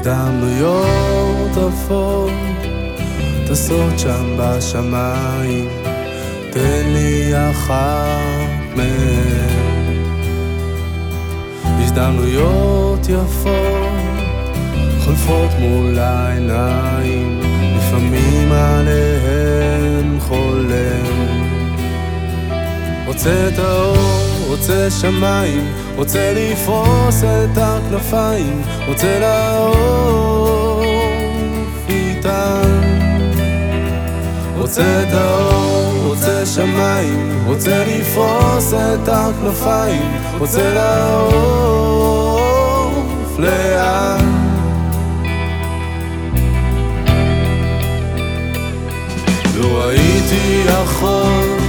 הזדמנויות עפות טסות שם בשמיים תן לי אחת מהן. הזדמנויות יפות חולפות מול העיניים לפעמים עליהן חולם. רוצה את האור, רוצה שמיים רוצה לפרוס את הכנפיים רוצה לעוף איתן. רוצה את האור, רוצה שמיים רוצה לפרוס את הכנפיים רוצה לעוף לאן? לו הייתי יכול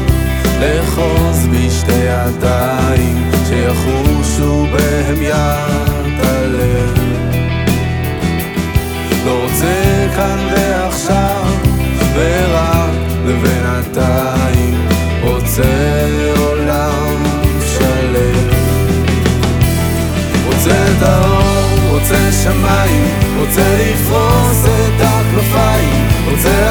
לאחוז בשתי ידיים שיחושו בהם יד הלב. לא רוצה כאן ועכשיו ורק לבינתיים רוצה עולם שלם. רוצה את האור, רוצה שמיים רוצה לפרוס את הכנפיים רוצה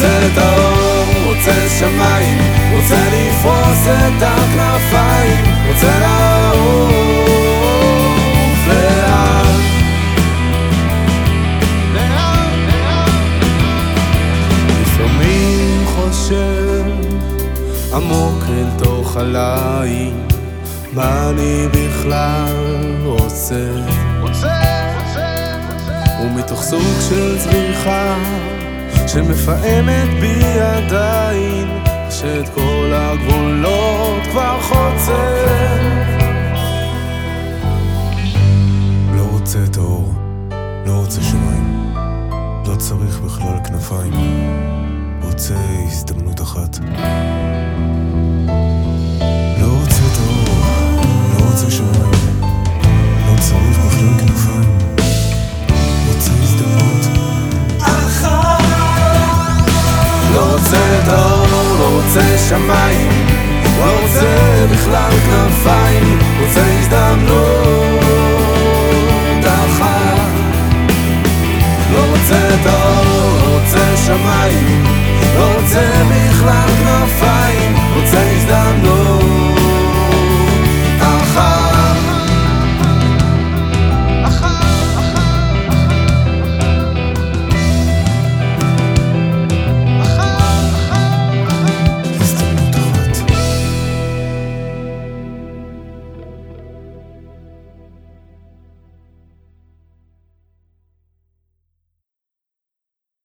רוצה את האור, רוצה שמיים רוצה לפרוס את הכנפיים רוצה לעוף לאן לפעמים חושב עמוק אל תוך הליין מה אני בכלל רוצה. ומתוך סוג של צריכה שמפעמת בי עדיין שאת כל הגבולות כבר חוצה לא רוצה את האור, לא רוצה שמיים, לא צריך בכלל כנפיים, רוצה הזדמנות אחת. לא רוצה שמיים, לא רוצה בכלל כנפיים, רוצה הזדמנות אחת. לא רוצה את האור, לא רוצה שמיים, לא רוצה בכלל כנפיים.